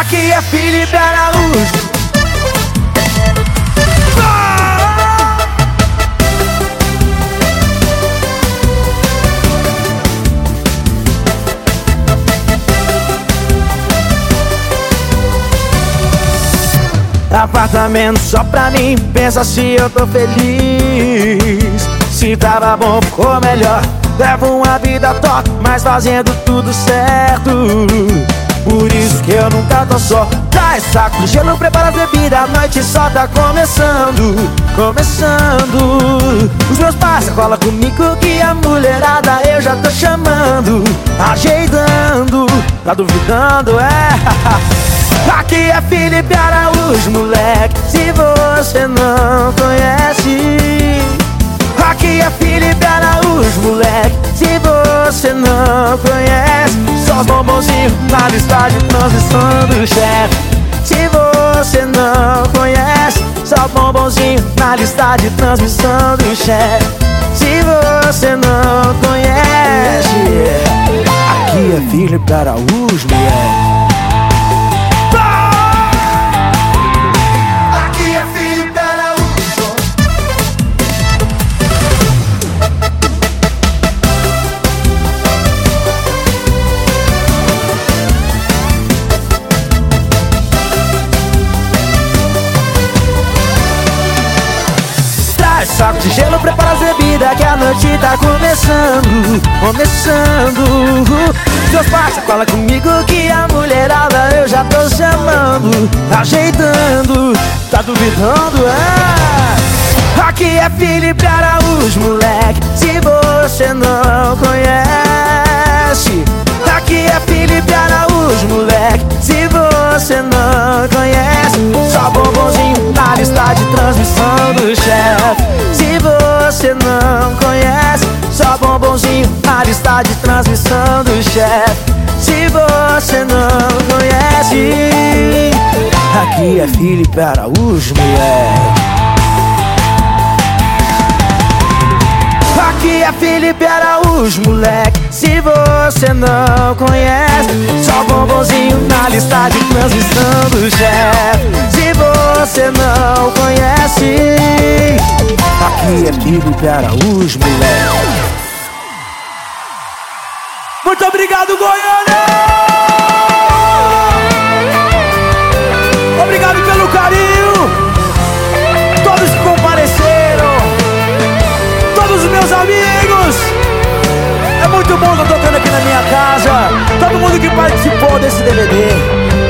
Aqui é Felipe Araújo Apartamento só pra mim, pensa se eu tô feliz. Se tava bom, ficou melhor. Levo uma vida top, mas fazendo tudo certo Por isso que eu nunca tô só. Traz saco de gelo, prepara as bebidas A noite só tá começando, começando. Os meus parceiros cola comigo que a mulherada eu já tô chamando Ajeitando, tá duvidando, é? Aqui é Felipe Araújo, moleque Se você não conhece. Aqui é Felipe Araújo, moleque Se você não conhece. Só os bombonzinhos na lista de transmissão do chefe. Se você não conhece Só bombonzinho na lista de transmissão do chefe. Se você não conhece. Aqui é Felipe Araújo, moleque de gelo, prepara as bebidas que a noite tá começando Começando. Seus parça, cola comigo que a mulherada eu já tô chamando Ajeitando, tá duvidando, é? Aqui é Felipe Araújo, moleque Se você não conhece. Aqui é Felipe Araújo, moleque Se você não conhece de transmissão do chefe. Se você não conhece Aqui é Felipe Araújo, moleque Aqui é Felipe Araújo, moleque. Se você não conhece Só bombonzinho na lista de transmissão do chefe. Se você não conhece Aqui é Felipe Araújo, moleque Muito obrigado, Goiânia! Obrigado pelo carinho. Todos que compareceram. Todos os meus amigos. É muito bom estar tocando aqui na minha casa. Todo mundo que participou desse DVD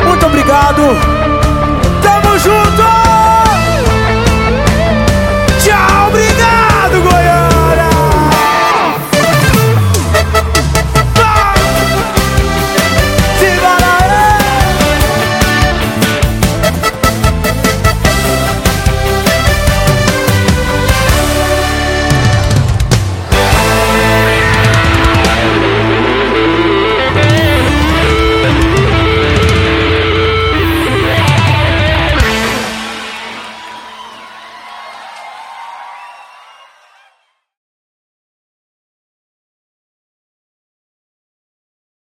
Muito obrigado